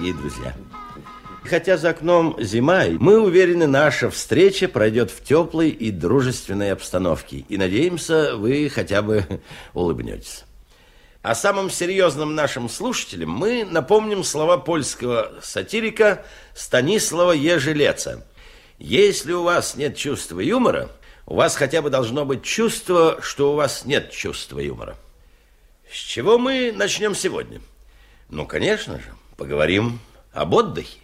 дорогие друзья. Хотя за окном зима, мы уверены, наша встреча пройдет в теплой и дружественной обстановке. И надеемся, вы хотя бы улыбнетесь. А самым серьезным нашим слушателям мы напомним слова польского сатирика Станислава Ежелеца. Если у вас нет чувства юмора, у вас хотя бы должно быть чувство, что у вас нет чувства юмора. С чего мы начнем сегодня? Ну, конечно же, поговорим об отдыхе.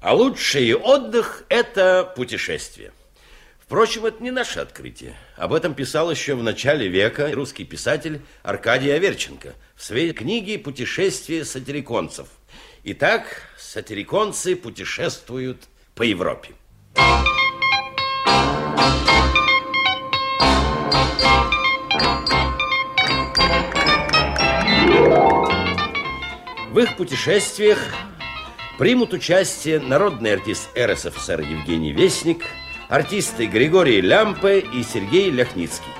А лучший отдых – это путешествие. Впрочем, это не наше открытие. Об этом писал еще в начале века русский писатель Аркадий Аверченко в своей книге «Путешествие сатириконцев». Итак, сатириконцы путешествуют по Европе. В их путешествиях примут участие народный артист РСФСР Евгений Вестник, артисты Григорий Лямпе и Сергей Ляхницкий.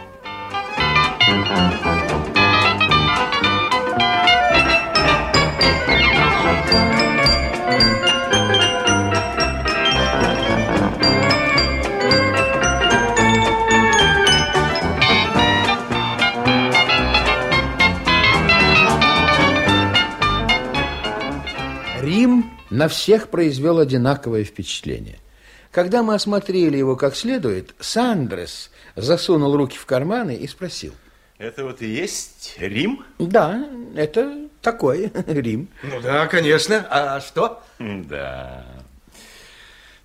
На всех произвел одинаковое впечатление. Когда мы осмотрели его как следует, Сандрес засунул руки в карманы и спросил. Это вот и есть Рим? Да, это такой Рим. Ну да, конечно. А что? Да.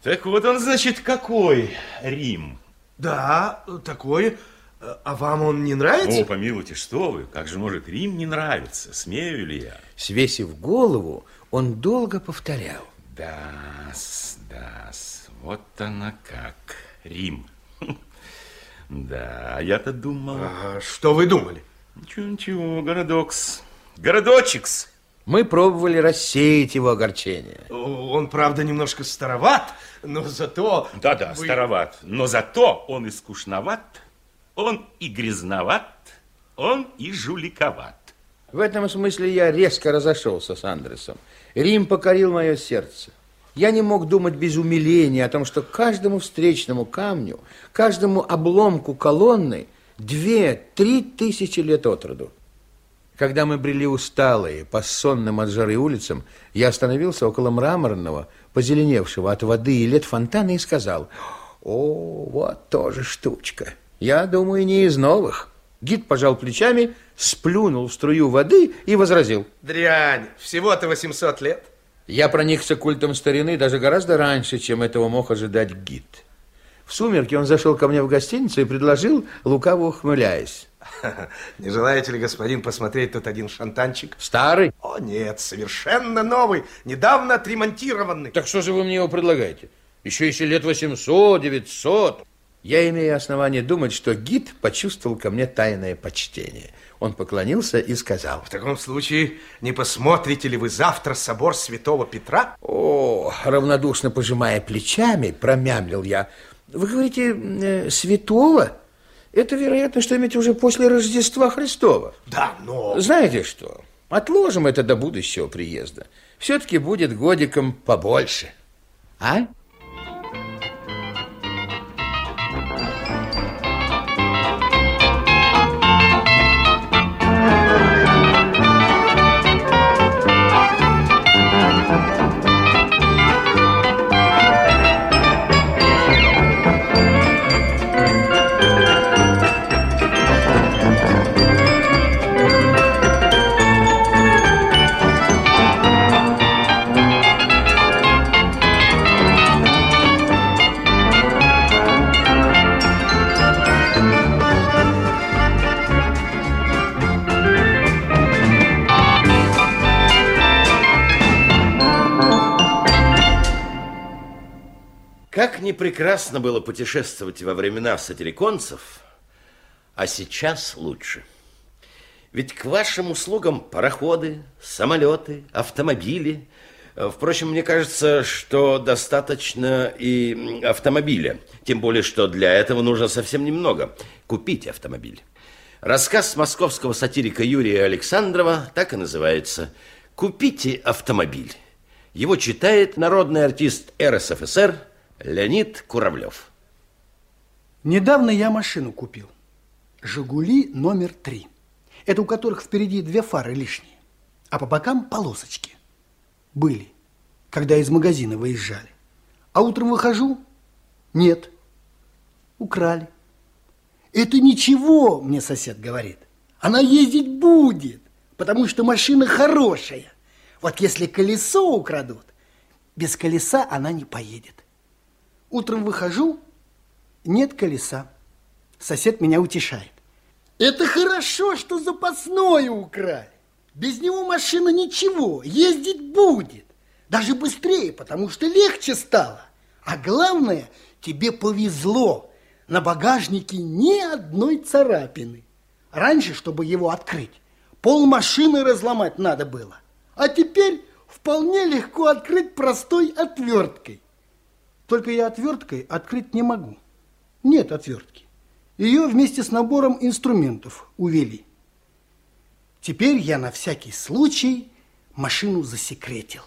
Так вот он, значит, какой Рим? Да, такой. А вам он не нравится? О, помилуйте, что вы. Как же может Рим не нравиться? Смею ли я? Свесив голову, он долго повторял. Да-с, да вот она как, Рим. Да, я-то думал... А что вы думали? Ничего-ничего, городокс, городочекс. Мы пробовали рассеять его огорчение. Он, правда, немножко староват, но зато... Да-да, вы... староват, но зато он и скучноват, он и грязноват, он и жуликоват. В этом смысле я резко разошелся с Андресом. Рим покорил мое сердце. Я не мог думать без умиления о том, что каждому встречному камню, каждому обломку колонны две-три тысячи лет от роду. Когда мы брели усталые по сонным от жары улицам, я остановился около мраморного, позеленевшего от воды и лет фонтана и сказал, «О, вот тоже штучка. Я думаю, не из новых». Гид пожал плечами, сплюнул в струю воды и возразил. Дрянь, всего-то 800 лет. Я проникся культом старины даже гораздо раньше, чем этого мог ожидать гид. В сумерки он зашел ко мне в гостиницу и предложил, лукаво ухмыляясь. Не желаете ли, господин, посмотреть тут один шантанчик? Старый? О, нет, совершенно новый, недавно отремонтированный. Так что же вы мне его предлагаете? Еще еще лет 800, 900. Я имею основание думать, что гид почувствовал ко мне тайное почтение. Он поклонился и сказал. В таком случае, не посмотрите ли вы завтра собор святого Петра? О, равнодушно пожимая плечами, промямлил я. Вы говорите, э, святого? Это, вероятно, что-нибудь уже после Рождества Христова. Да, но... Знаете что, отложим это до будущего приезда. Все-таки будет годиком побольше. А? Прекрасно было путешествовать во времена сатириконцев, а сейчас лучше. Ведь к вашим услугам пароходы, самолеты, автомобили. Впрочем, мне кажется, что достаточно и автомобиля. Тем более, что для этого нужно совсем немного. Купить автомобиль. Рассказ московского сатирика Юрия Александрова так и называется «Купите автомобиль». Его читает народный артист РСФСР Леонид Куравлев. Недавно я машину купил. «Жигули» номер три. Это у которых впереди две фары лишние, а по бокам полосочки. Были, когда из магазина выезжали. А утром выхожу, нет, украли. Это ничего, мне сосед говорит. Она ездить будет, потому что машина хорошая. Вот если колесо украдут, без колеса она не поедет. Утром выхожу, нет колеса. Сосед меня утешает. Это хорошо, что запасное украли. Без него машина ничего, ездить будет. Даже быстрее, потому что легче стало. А главное, тебе повезло. На багажнике ни одной царапины. Раньше, чтобы его открыть, пол машины разломать надо было. А теперь вполне легко открыть простой отверткой. Только я отверткой открыть не могу. Нет отвертки. Ее вместе с набором инструментов увели. Теперь я на всякий случай машину засекретил.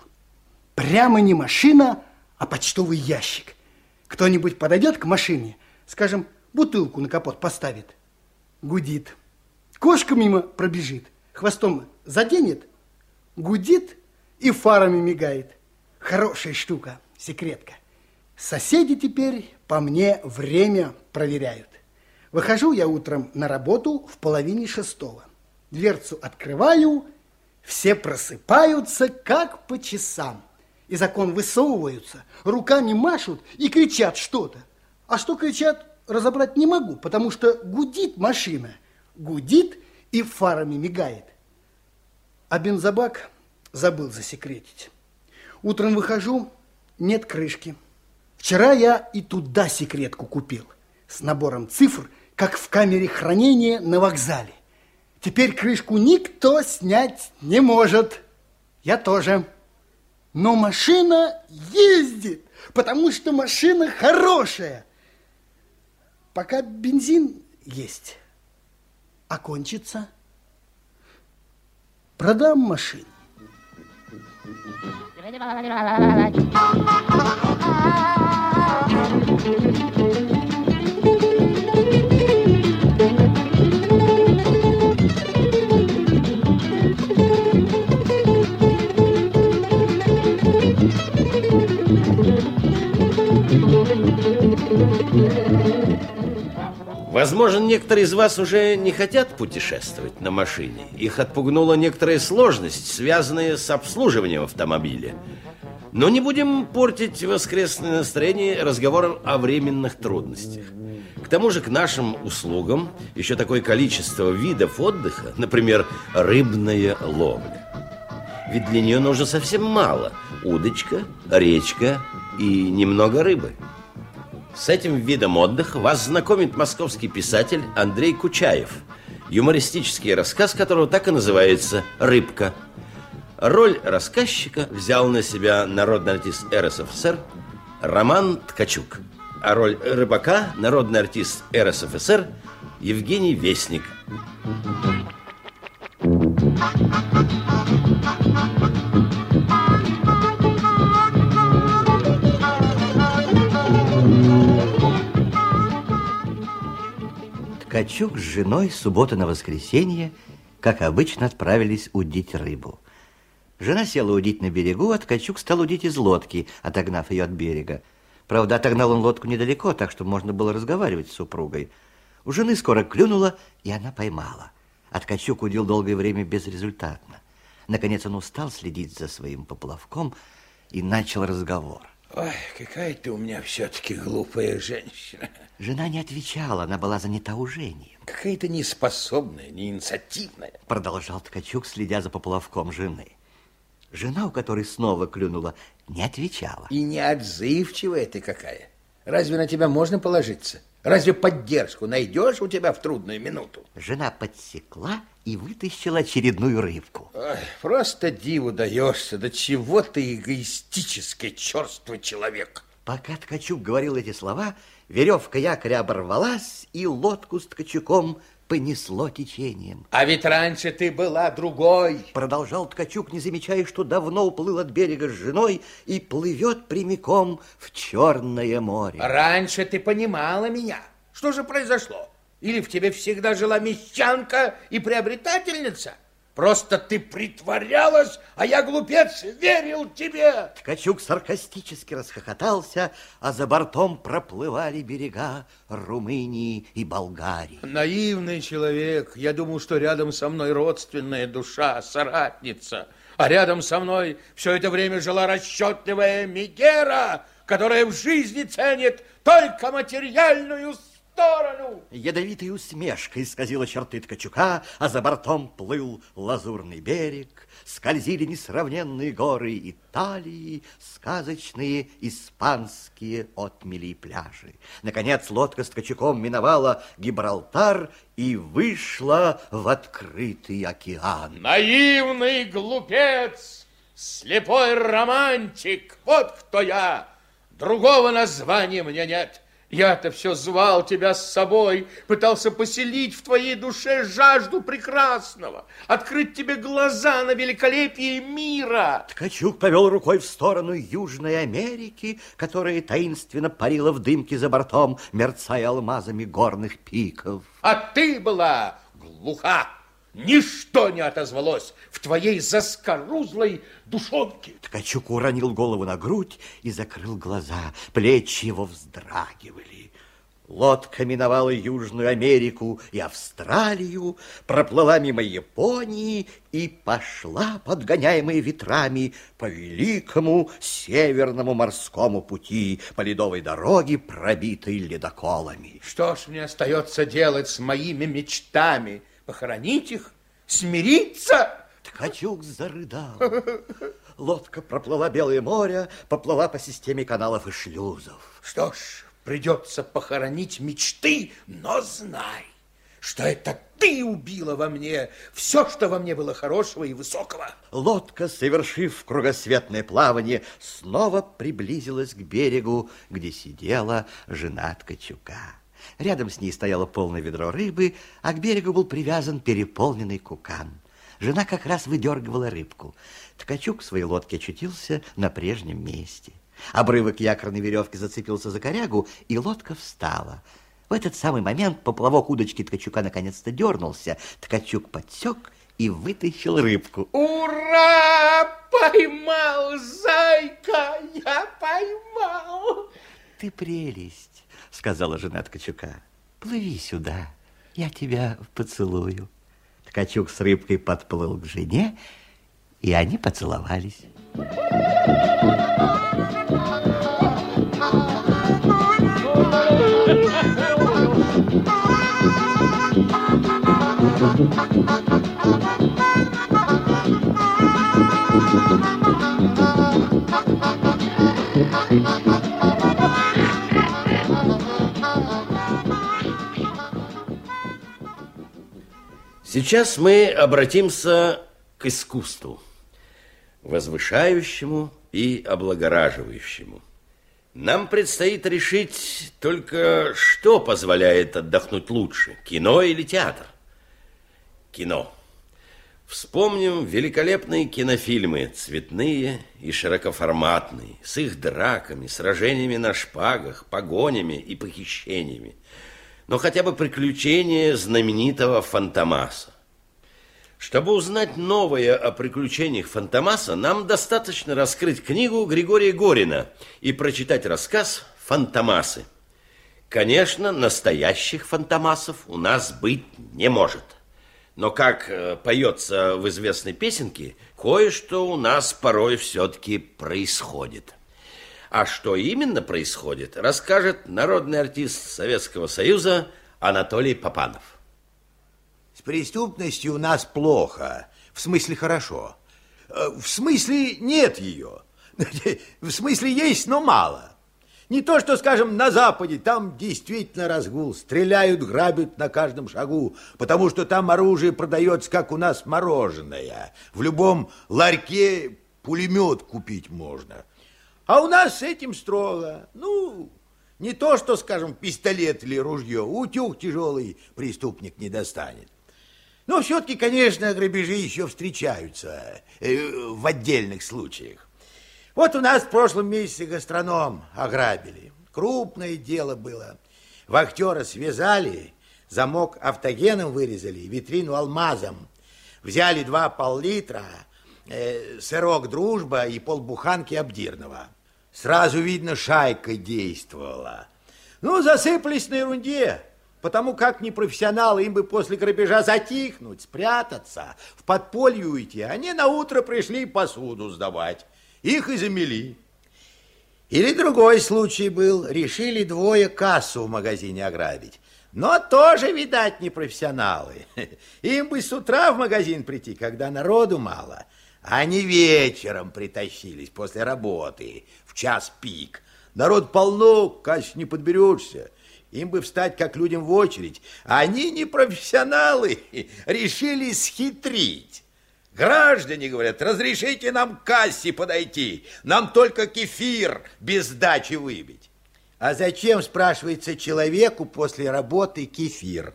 Прямо не машина, а почтовый ящик. Кто-нибудь подойдет к машине, скажем, бутылку на капот поставит, гудит. Кошка мимо пробежит, хвостом заденет, гудит и фарами мигает. Хорошая штука, секретка. Соседи теперь по мне время проверяют. Выхожу я утром на работу в половине шестого. Дверцу открываю, все просыпаются, как по часам. Из окон высовываются, руками машут и кричат что-то. А что кричат, разобрать не могу, потому что гудит машина, гудит и фарами мигает. А бензобак забыл засекретить. Утром выхожу, нет крышки. Вчера я и туда секретку купил с набором цифр – как в камере хранения на вокзале. Теперь крышку никто снять не может. Я тоже. Но машина ездит, потому что машина хорошая. Пока бензин есть, а кончится, продам машину. Возможно, некоторые из вас уже не хотят путешествовать на машине. Их отпугнула некоторая сложность, связанная с обслуживанием автомобиля. Но не будем портить воскресное настроение разговором о временных трудностях. К тому же к нашим услугам еще такое количество видов отдыха, например, рыбная ловля. Ведь для нее нужно совсем мало. Удочка, речка и немного рыбы. С этим видом отдыха вас знакомит московский писатель Андрей Кучаев, юмористический рассказ которого так и называется «Рыбка». Роль рассказчика взял на себя народный артист РСФСР Роман Ткачук, а роль рыбака – народный артист РСФСР Евгений Вестник. Ткачук с женой суббота на воскресенье, как обычно, отправились удить рыбу. Жена села удить на берегу, а Ткачук стал удить из лодки, отогнав ее от берега. Правда, отогнал он лодку недалеко, так что можно было разговаривать с супругой. У жены скоро клюнула, и она поймала. А Ткачук удил долгое время безрезультатно. Наконец он устал следить за своим поплавком и начал разговор. Ой, какая ты у меня все-таки глупая женщина. Жена не отвечала, она была занята ужением. Какая ты неспособная, неинициативная. Продолжал Ткачук, следя за поплавком жены. Жена, у которой снова клюнула, не отвечала. И неотзывчивая ты какая. Разве на тебя можно положиться? Разве поддержку найдешь у тебя в трудную минуту? Жена подсекла и вытащила очередную рыбку. Ой, просто диву даешься, до чего ты эгоистический, черствый человек. Пока Ткачук говорил эти слова, веревка якоря оборвалась, и лодку с Ткачуком понесло течением. А ведь раньше ты была другой. Продолжал Ткачук, не замечая, что давно уплыл от берега с женой и плывет прямиком в Черное море. Раньше ты понимала меня. Что же произошло? Или в тебе всегда жила мещанка и приобретательница? Просто ты притворялась, а я, глупец, верил тебе. Ткачук саркастически расхохотался, а за бортом проплывали берега Румынии и Болгарии. Наивный человек. Я думал, что рядом со мной родственная душа, соратница. А рядом со мной все это время жила расчетливая Мегера, которая в жизни ценит только материальную сторону. Ядовитой усмешкой исказила черты Ткачука, а за бортом плыл лазурный берег, скользили несравненные горы Италии, сказочные испанские отмели и пляжи. Наконец лодка с Ткачуком миновала Гибралтар и вышла в открытый океан. Наивный глупец, слепой романтик, вот кто я. Другого названия мне нет. Я-то все звал тебя с собой, пытался поселить в твоей душе жажду прекрасного, открыть тебе глаза на великолепие мира. Ткачук повел рукой в сторону Южной Америки, которая таинственно парила в дымке за бортом, мерцая алмазами горных пиков. А ты была глуха. Ничто не отозвалось в твоей заскорузлой душонке. Ткачук уронил голову на грудь и закрыл глаза. Плечи его вздрагивали. Лодка миновала Южную Америку и Австралию, проплыла мимо Японии и пошла, подгоняемая ветрами, по великому северному морскому пути, по ледовой дороге, пробитой ледоколами. Что ж мне остается делать с моими мечтами? Похоронить их? Смириться? Ткачук зарыдал. Лодка проплыла Белое море, поплыла по системе каналов и шлюзов. Что ж, придется похоронить мечты, но знай, что это ты убила во мне все, что во мне было хорошего и высокого. Лодка, совершив кругосветное плавание, снова приблизилась к берегу, где сидела жена Ткачука. Рядом с ней стояло полное ведро рыбы, а к берегу был привязан переполненный кукан. Жена как раз выдергивала рыбку. Ткачук в своей лодке очутился на прежнем месте. Обрывок якорной веревки зацепился за корягу, и лодка встала. В этот самый момент поплавок удочки Ткачука наконец-то дернулся. Ткачук подсек и вытащил рыбку. Ура! Поймал, зайка! Я поймал! Ты прелесть, сказала жена Ткачука. Плыви сюда, я тебя поцелую. Ткачук с рыбкой подплыл к жене, и они поцеловались. Сейчас мы обратимся к искусству, возвышающему и облагораживающему. Нам предстоит решить только, что позволяет отдохнуть лучше, кино или театр. Кино. Вспомним великолепные кинофильмы, цветные и широкоформатные, с их драками, сражениями на шпагах, погонями и похищениями. Но хотя бы приключения знаменитого Фантомаса. Чтобы узнать новое о приключениях Фантомаса, нам достаточно раскрыть книгу Григория Горина и прочитать рассказ «Фантомасы». Конечно, настоящих фантомасов у нас быть не может. Но, как э, поется в известной песенке, кое-что у нас порой все-таки происходит. А что именно происходит, расскажет народный артист Советского Союза Анатолий Попанов. С преступностью у нас плохо, в смысле хорошо. Э, В смысле нет ее. В смысле есть, но мало. Не то, что, скажем, на Западе, там действительно разгул, стреляют, грабят на каждом шагу, потому что там оружие продается, как у нас мороженое. В любом ларьке пулемет купить можно. А у нас с этим строго. Ну, Не то, что, скажем, пистолет или ружье, утюг тяжелый преступник не достанет. Но все-таки, конечно, грабежи еще встречаются э, в отдельных случаях. Вот у нас в прошлом месяце гастроном ограбили. Крупное дело было. Вахтера связали, замок автогеном вырезали, витрину алмазом. Взяли два пол-литра, э, сырок «Дружба» и полбуханки обдирного. Сразу видно, шайка действовала. Ну, засыпались на ерунде, потому как непрофессионалы им бы после грабежа затихнуть, спрятаться, в подполье уйти. Они на утро пришли посуду сдавать. Их и замели. Или другой случай был. Решили двое кассу в магазине ограбить. Но тоже, видать, не профессионалы. Им бы с утра в магазин прийти, когда народу мало. Они вечером притащились после работы, в час пик. Народ полно, кассе не подберешься. Им бы встать, как людям в очередь. Они не профессионалы, решили схитрить. Граждане, говорят, разрешите нам к кассе подойти. Нам только кефир без сдачи выбить. А зачем, спрашивается, человеку после работы кефир?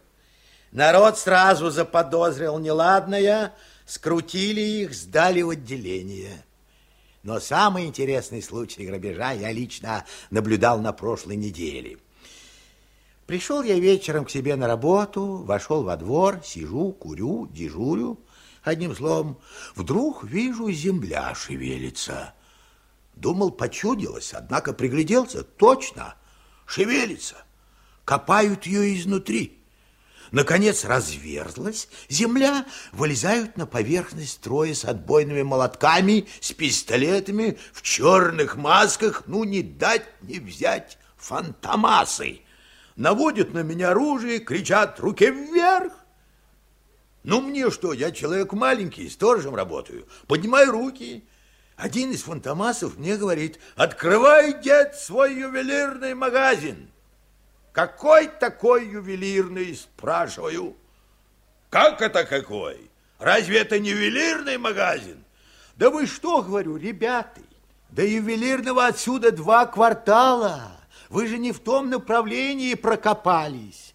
Народ сразу заподозрил неладное, скрутили их, сдали в отделение. Но самый интересный случай грабежа я лично наблюдал на прошлой неделе. Пришел я вечером к себе на работу, вошел во двор, сижу, курю, дежурю. Одним словом, вдруг вижу, земля шевелится. Думал, почудилось, однако пригляделся, точно, шевелится. Копают ее изнутри. Наконец разверзлась земля, вылезают на поверхность трое с отбойными молотками, с пистолетами, в черных масках, ну, не дать, не взять фантомасы. Наводят на меня оружие, кричат «Руки вверх!» Ну, мне что, я человек маленький, сторожем работаю. Поднимаю руки. Один из фантомасов мне говорит, открывай, дед, свой ювелирный магазин. Какой такой ювелирный, спрашиваю. Как это какой? Разве это не ювелирный магазин? Да вы что, говорю, ребята, до ювелирного отсюда два квартала. Вы же не в том направлении прокопались.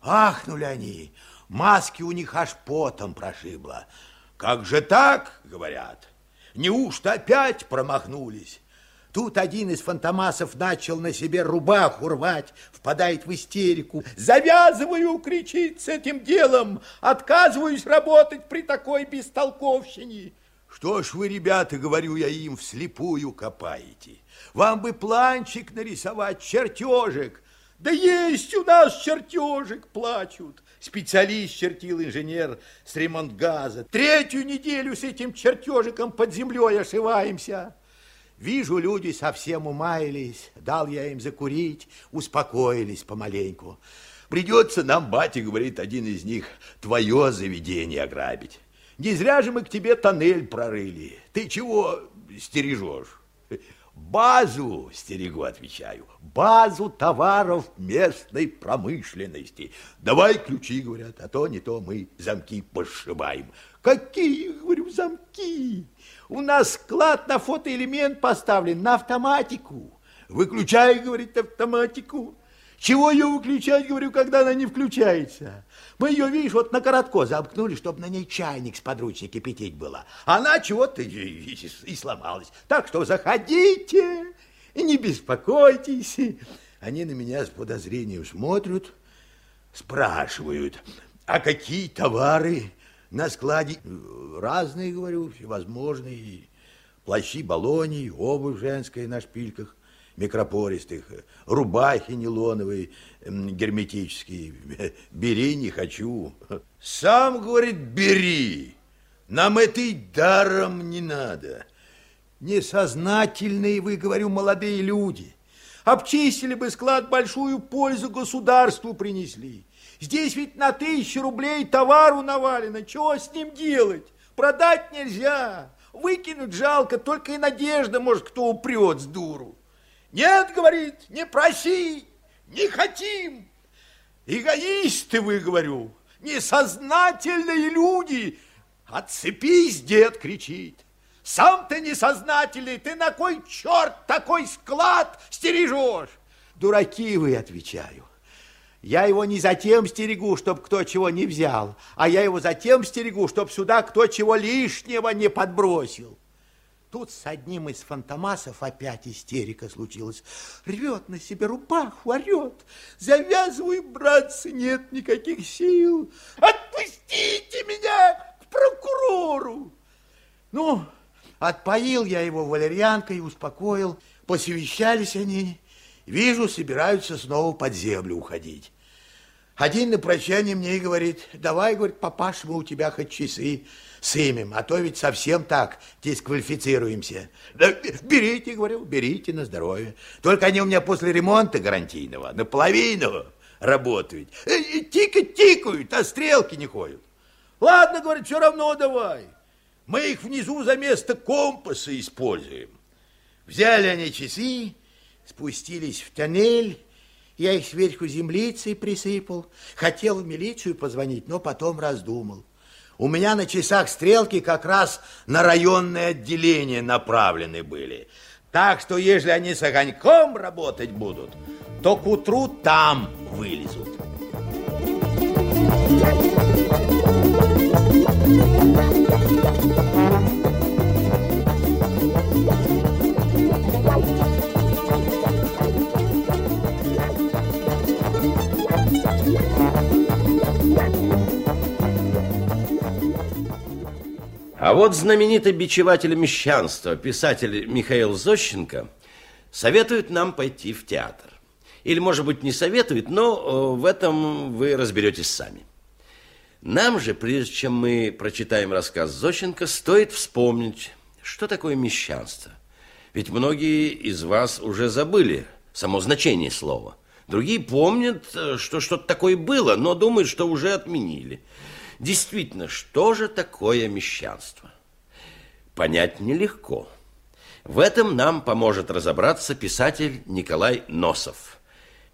Ахнули они, Маски у них аж потом прошибло. Как же так, говорят? Неужто опять промахнулись? Тут один из фантомасов начал на себе рубаху рвать, впадает в истерику. «Завязываю!» — кричит с этим делом. «Отказываюсь работать при такой бестолковщине!» Что ж вы, ребята, говорю я им, вслепую копаете? Вам бы планчик нарисовать, чертежик. Да есть у нас чертежик, плачут. Специалист чертил инженер с ремонт газа. Третью неделю с этим чертежиком под землей ошиваемся. Вижу, люди совсем умаялись. Дал я им закурить, успокоились помаленьку. Придется нам, батя, говорит один из них, твое заведение ограбить. Не зря же мы к тебе тоннель прорыли. Ты чего стережешь? Базу, стерегу, отвечаю, базу товаров местной промышленности. Давай ключи, говорят, а то не то мы замки пошибаем. Какие, говорю, замки? У нас склад на фотоэлемент поставлен на автоматику. Выключай, говорит, автоматику. Чего ее выключать, говорю, когда она не включается? Мы ее, видишь, вот на коротко замкнули, чтобы на ней чайник с подручней кипятить было. Она чего-то и, и, и сломалась. Так что заходите и не беспокойтесь. Они на меня с подозрением смотрят, спрашивают, а какие товары на складе? Разные, говорю, всевозможные. Плащи, баллони, обувь женская на шпильках микропористых, рубахи нейлоновые, герметические. Бери, не хочу. Сам, говорит, бери. Нам это и даром не надо. Несознательные вы, говорю, молодые люди. Обчистили бы склад, большую пользу государству принесли. Здесь ведь на тысячу рублей товару навалено. Чего с ним делать? Продать нельзя. Выкинуть жалко, только и надежда, может, кто упрет с дуру. Нет, говорит, не проси, не хотим. Эгоисты вы, говорю, несознательные люди. Отцепись, дед, кричит. Сам ты несознательный, ты на кой черт такой склад стережешь? дураки вы, отвечаю. Я его не затем стерегу, чтоб кто чего не взял, а я его затем стерегу, чтоб сюда кто чего лишнего не подбросил. Тут с одним из фантомасов опять истерика случилась. Рвет на себе рубаху, орет. Завязывай, братцы, нет никаких сил. Отпустите меня к прокурору. Ну, отпоил я его валерьянкой успокоил. Посовещались они. Вижу, собираются снова под землю уходить. Один на прощание мне и говорит, давай, говорит, папаш, мы у тебя хоть часы сымем, а то ведь совсем так дисквалифицируемся. Да, берите, говорю, берите на здоровье. Только они у меня после ремонта гарантийного наполовину работают. Э, тикать тикают, а стрелки не ходят. Ладно, говорит, все равно давай. Мы их внизу за место компаса используем. Взяли они часы, спустились в тоннель, я их сверху землицей присыпал. Хотел в милицию позвонить, но потом раздумал. У меня на часах стрелки как раз на районное отделение направлены были. Так что, если они с огоньком работать будут, то к утру там вылезут. А вот знаменитый бичеватель мещанства, писатель Михаил Зощенко, советует нам пойти в театр. Или, может быть, не советует, но в этом вы разберетесь сами. Нам же, прежде чем мы прочитаем рассказ Зощенко, стоит вспомнить, что такое мещанство. Ведь многие из вас уже забыли само значение слова. Другие помнят, что что-то такое было, но думают, что уже отменили. Действительно, что же такое мещанство? Понять нелегко. В этом нам поможет разобраться писатель Николай Носов.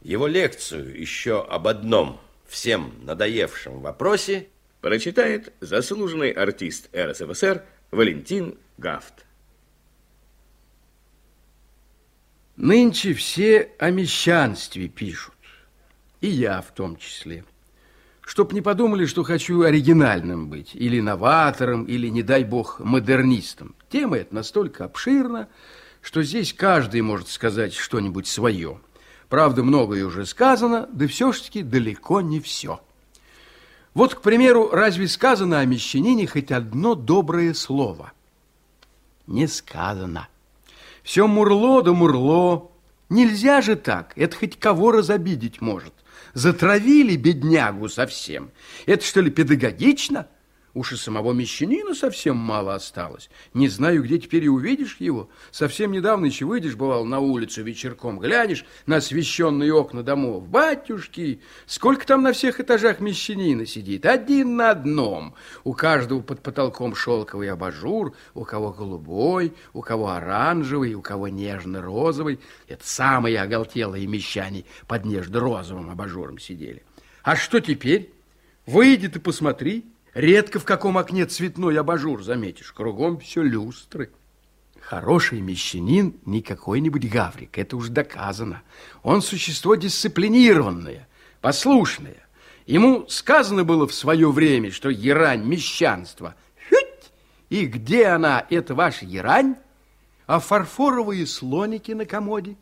Его лекцию еще об одном всем надоевшем вопросе прочитает заслуженный артист РСФСР Валентин Гафт. Нынче все о мещанстве пишут, и я в том числе – Чтоб не подумали, что хочу оригинальным быть, или новатором, или, не дай бог, модернистом. Тема эта настолько обширна, что здесь каждый может сказать что-нибудь свое. Правда, многое уже сказано, да все-таки далеко не все. Вот, к примеру, разве сказано о мещанине хоть одно доброе слово? Не сказано. Все мурло да мурло. Нельзя же так, это хоть кого разобидеть может. Затравили беднягу совсем. Это что ли педагогично? Уж и самого мещанина совсем мало осталось. Не знаю, где теперь и увидишь его. Совсем недавно еще выйдешь, бывал, на улицу вечерком, глянешь на освещенные окна домов. Батюшки, сколько там на всех этажах мещанина сидит? Один на одном. У каждого под потолком шелковый абажур, у кого голубой, у кого оранжевый, у кого нежно-розовый. Это самые оголтелые мещане под нежно-розовым абажуром сидели. А что теперь? Выйди ты посмотри. Редко в каком окне цветной абажур заметишь. Кругом все люстры. Хороший мещанин не какой-нибудь гаврик, это уж доказано. Он существо дисциплинированное, послушное. Ему сказано было в свое время, что ерань мещанство. Хють! И где она, это ваша ерань? А фарфоровые слоники на комоде?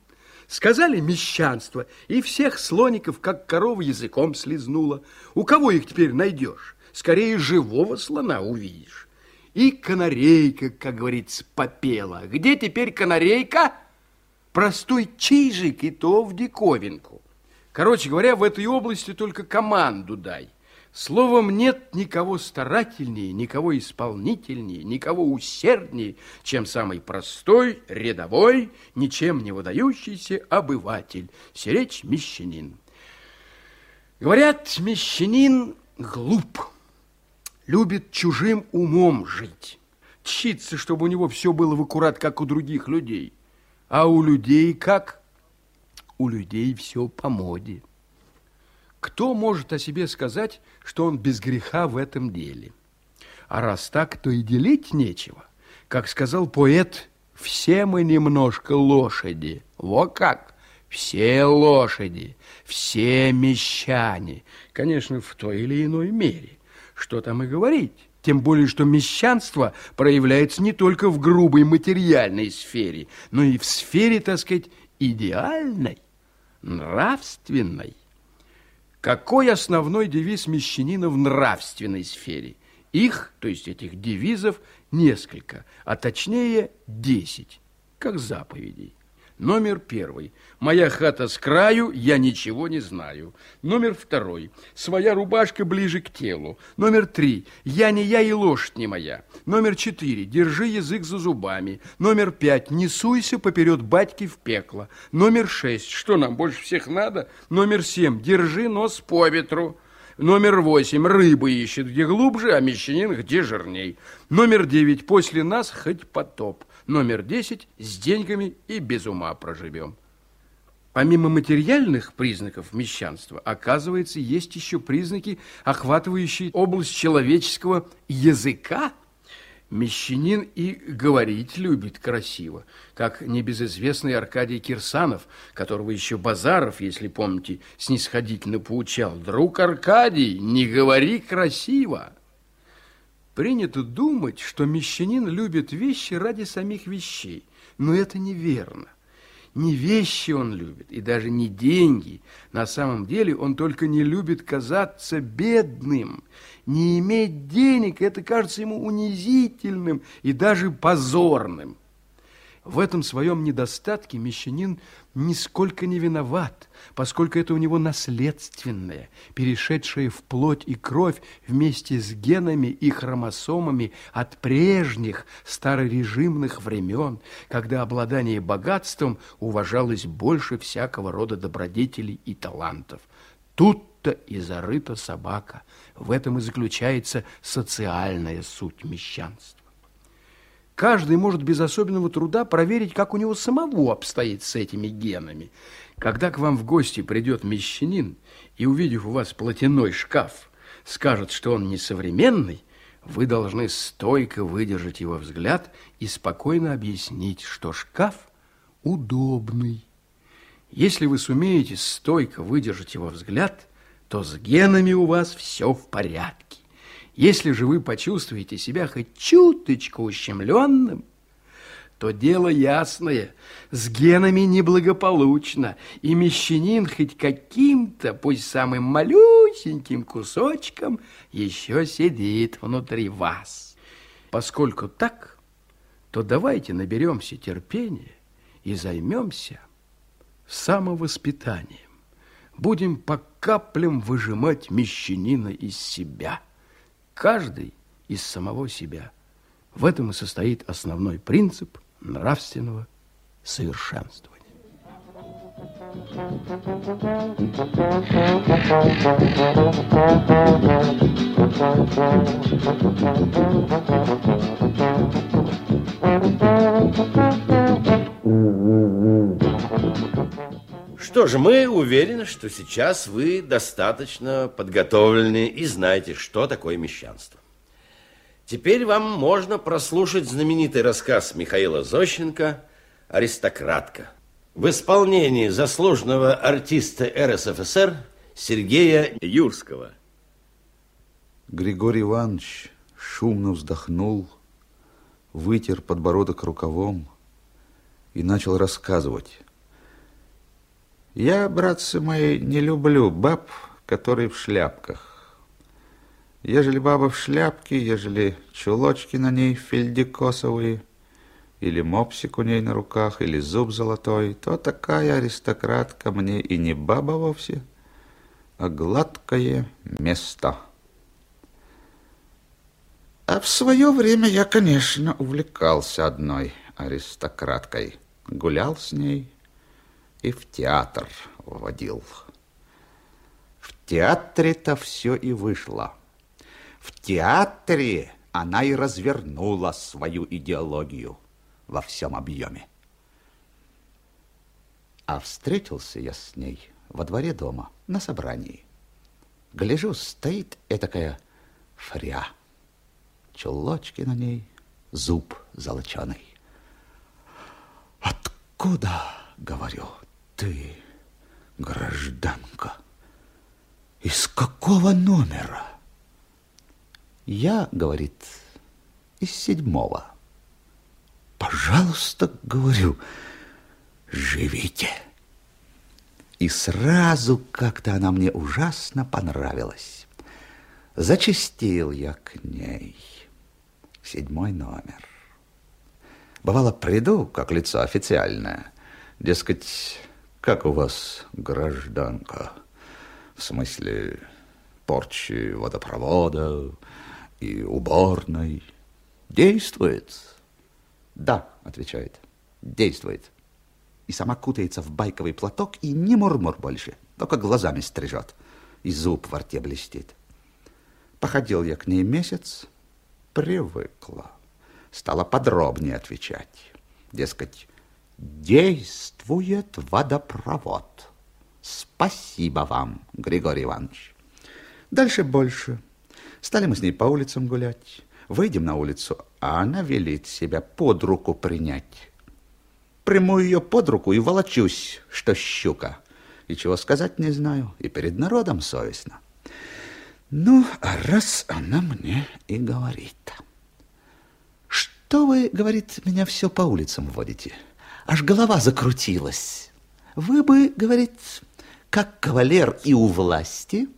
Сказали мещанство, и всех слоников, как корова, языком слезнула. У кого их теперь найдешь? Скорее живого слона увидишь. И канарейка, как говорится, попела. Где теперь канарейка? Простой чижик, и то в диковинку. Короче говоря, в этой области только команду дай. Словом, нет никого старательнее, никого исполнительнее, никого усерднее, чем самый простой, рядовой, ничем не выдающийся обыватель, сиречь мещанин. Говорят, мещанин глуп любит чужим умом жить. Чится, чтобы у него все было в аккурат, как у других людей. А у людей как? У людей все по моде. Кто может о себе сказать, что он без греха в этом деле? А раз так, то и делить нечего. Как сказал поэт, все мы немножко лошади. Во как! все лошади, все мещане, конечно, в той или иной мере. Что там и говорить. Тем более, что мещанство проявляется не только в грубой материальной сфере, но и в сфере, так сказать, идеальной, нравственной. Какой основной девиз мещанина в нравственной сфере? Их, то есть этих девизов, несколько, а точнее десять, как заповедей. Номер первый. Моя хата с краю, я ничего не знаю. Номер второй. Своя рубашка ближе к телу. Номер три. Я не я и лошадь не моя. Номер четыре. Держи язык за зубами. Номер пять. Не суйся поперед батьки в пекло. Номер шесть. Что нам больше всех надо? Номер семь. Держи нос по ветру. Номер восемь. Рыбы ищет где глубже, а мещанин где жирней. Номер девять. После нас хоть потоп. Номер 10 с деньгами и без ума проживем. Помимо материальных признаков мещанства, оказывается, есть еще признаки, охватывающие область человеческого языка. Мещанин и говорить любит красиво, как небезызвестный Аркадий Кирсанов, которого еще Базаров, если помните, снисходительно поучал. «Друг Аркадий, не говори красиво!» Принято думать, что мещанин любит вещи ради самих вещей, но это неверно. Не вещи он любит, и даже не деньги. На самом деле он только не любит казаться бедным. Не иметь денег, это кажется ему унизительным и даже позорным. В этом своем недостатке мещанин нисколько не виноват, поскольку это у него наследственное, перешедшее в плоть и кровь вместе с генами и хромосомами от прежних старорежимных времен, когда обладание богатством уважалось больше всякого рода добродетелей и талантов. Тут-то и зарыта собака. В этом и заключается социальная суть мещанства. Каждый может без особенного труда проверить, как у него самого обстоит с этими генами. Когда к вам в гости придет мещанин и, увидев у вас платяной шкаф, скажет, что он несовременный, вы должны стойко выдержать его взгляд и спокойно объяснить, что шкаф удобный. Если вы сумеете стойко выдержать его взгляд, то с генами у вас все в порядке. Если же вы почувствуете себя хоть чуточку ущемленным, то дело ясное, с генами неблагополучно, и мещанин хоть каким-то, пусть самым малюсеньким кусочком, еще сидит внутри вас. Поскольку так, то давайте наберемся терпения и займемся самовоспитанием. Будем по каплям выжимать мещанина из себя – каждый из самого себя. В этом и состоит основной принцип нравственного совершенствования. Что же, мы уверены, что сейчас вы достаточно подготовлены и знаете, что такое мещанство. Теперь вам можно прослушать знаменитый рассказ Михаила Зощенко «Аристократка» в исполнении заслуженного артиста РСФСР Сергея Юрского. Григорий Иванович шумно вздохнул, вытер подбородок рукавом и начал рассказывать я, братцы мои, не люблю баб, которые в шляпках. Ежели баба в шляпке, ежели чулочки на ней фельдикосовые, или мопсик у ней на руках, или зуб золотой, то такая аристократка мне и не баба вовсе, а гладкое место. А в свое время я, конечно, увлекался одной аристократкой. Гулял с ней, и в театр водил. В театре-то все и вышло. В театре она и развернула свою идеологию во всем объеме. А встретился я с ней во дворе дома на собрании. Гляжу, стоит этакая фря. Чулочки на ней, зуб золоченый. Откуда, говорю, ты, гражданка, из какого номера? Я, говорит, из седьмого. Пожалуйста, говорю, живите. И сразу как-то она мне ужасно понравилась. Зачастил я к ней. Седьмой номер. Бывало, приду, как лицо официальное. Дескать, как у вас гражданка? В смысле, порчи водопровода и уборной. Действует? Да, отвечает, действует. И сама кутается в байковый платок и не мурмур больше, только глазами стрижет. И зуб во рте блестит. Походил я к ней месяц, привыкла. Стала подробнее отвечать. Дескать, действует водопровод. Спасибо вам, Григорий Иванович. Дальше больше. Стали мы с ней по улицам гулять. Выйдем на улицу, а она велит себя под руку принять. Приму ее под руку и волочусь, что щука. И чего сказать не знаю, и перед народом совестно. Ну, а раз она мне и говорит. Что вы, говорит, меня все по улицам водите? Аж голова закрутилась. Вы бы, говорит, как кавалер и у власти,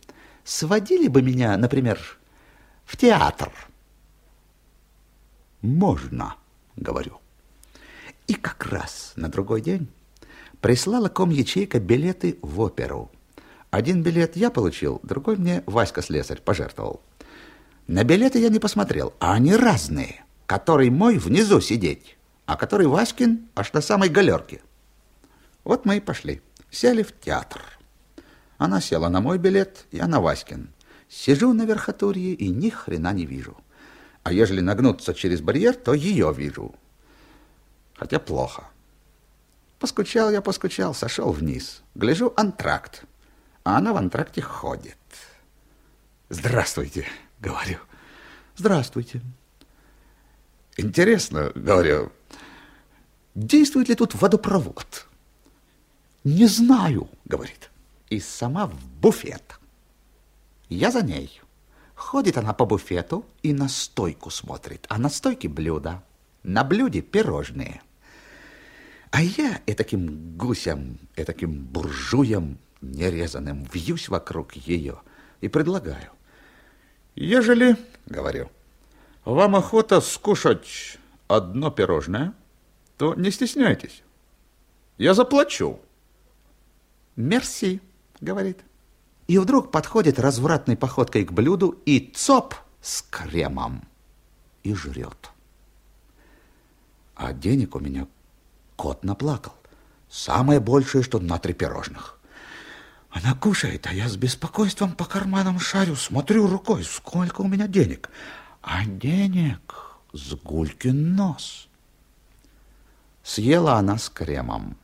сводили бы меня, например, в театр. Можно, говорю. И как раз на другой день прислала ком-ячейка билеты в оперу. Один билет я получил, другой мне Васька Слесарь пожертвовал. На билеты я не посмотрел, а они разные. Который мой внизу сидеть, а который Васькин аж на самой галерке. Вот мы и пошли. Сели в театр. Она села на мой билет, я на Васькин. Сижу на верхотурье и ни хрена не вижу. А ежели нагнуться через барьер, то ее вижу. Хотя плохо. Поскучал я, поскучал, сошел вниз. Гляжу, антракт. А она в антракте ходит. Здравствуйте, говорю. Здравствуйте. Интересно, говорю, действует ли тут водопровод? Не знаю, говорит. И сама в буфет. Я за ней. Ходит она по буфету и на стойку смотрит. А на стойке блюда. На блюде пирожные. А я этаким гусем, этаким буржуем нерезанным вьюсь вокруг ее и предлагаю. Ежели, говорю, вам охота скушать одно пирожное, то не стесняйтесь. Я заплачу. Мерси, говорит. И вдруг подходит развратной походкой к блюду и цоп с кремом и жрет. А денег у меня кот наплакал. Самое большее, что на три пирожных. Она кушает, а я с беспокойством по карманам шарю, смотрю рукой, сколько у меня денег. А денег с гулькин нос. Съела она с кремом.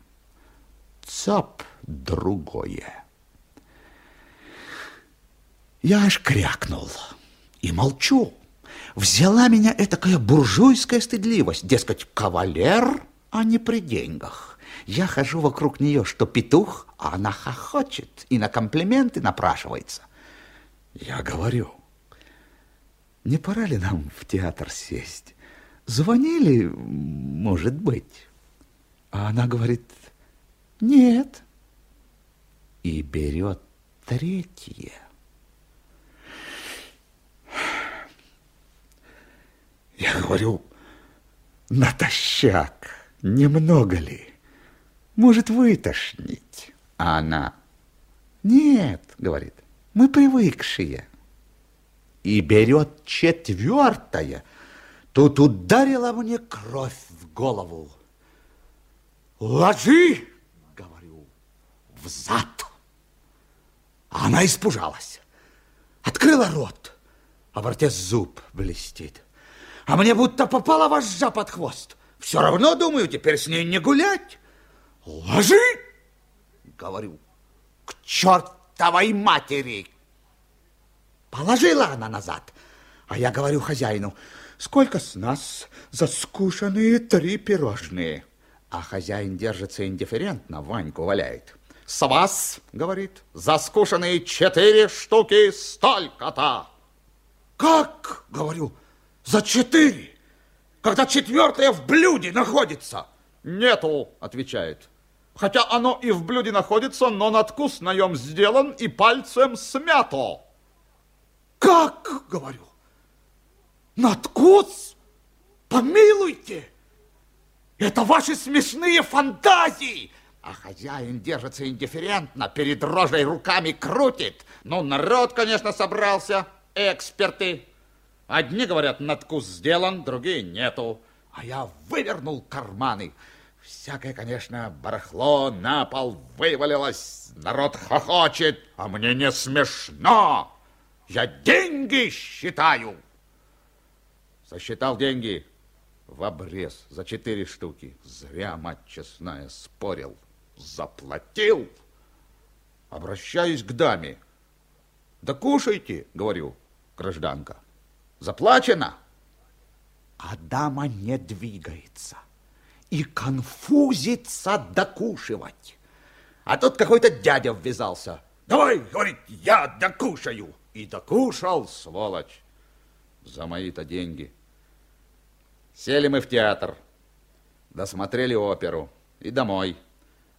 Цап другое. Я аж крякнул и молчу. Взяла меня этакая буржуйская стыдливость, дескать, кавалер, а не при деньгах. Я хожу вокруг нее, что петух, а она хохочет и на комплименты напрашивается. Я говорю, не пора ли нам в театр сесть? Звонили, может быть. А она говорит, нет. И берет третье. Я говорю, натощак, немного ли? Может, вытошнить? А она, нет, говорит, мы привыкшие. И берет четвертое. Тут ударила мне кровь в голову. Ложи, говорю, в зад. Она испужалась. Открыла рот, а в рте зуб блестит а мне будто попала вожжа под хвост. Все равно, думаю, теперь с ней не гулять. Ложи, говорю, к чертовой матери. Положила она назад, а я говорю хозяину, сколько с нас за скушанные три пирожные. А хозяин держится индифферентно, Ваньку валяет. С вас, говорит, за скушенные четыре штуки столько-то. Как, говорю, за четыре? Когда четвертое в блюде находится? Нету, отвечает. Хотя оно и в блюде находится, но надкус на нем сделан и пальцем смято. Как, говорю, надкус? Помилуйте, это ваши смешные фантазии. А хозяин держится индифферентно, перед рожей руками крутит. Ну, народ, конечно, собрался, эксперты. Одни говорят, надкус сделан, другие нету. А я вывернул карманы. Всякое, конечно, барахло на пол вывалилось. Народ хохочет, а мне не смешно. Я деньги считаю. Сосчитал деньги в обрез за четыре штуки. Зря, мать честная, спорил. Заплатил. Обращаюсь к даме. Да кушайте, говорю, гражданка. Заплачено. А дама не двигается и конфузится докушивать. А тут какой-то дядя ввязался. Давай, говорит, я докушаю. И докушал, сволочь, за мои-то деньги. Сели мы в театр, досмотрели оперу и домой.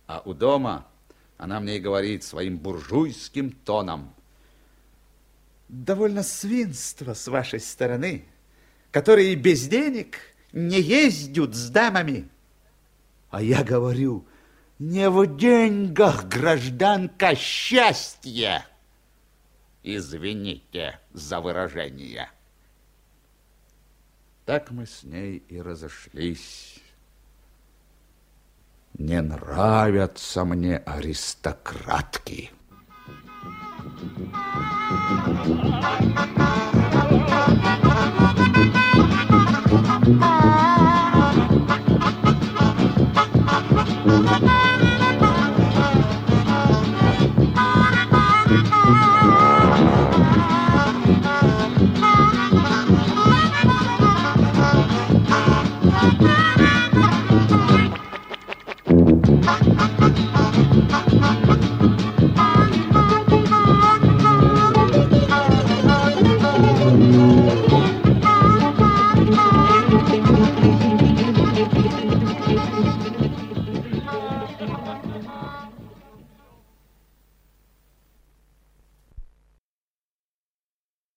А у дома она мне и говорит своим буржуйским тоном. Довольно свинство с вашей стороны, которые без денег не ездят с дамами. А я говорю, не в деньгах, гражданка, счастье. Извините за выражение. Так мы с ней и разошлись. Не нравятся мне аристократки.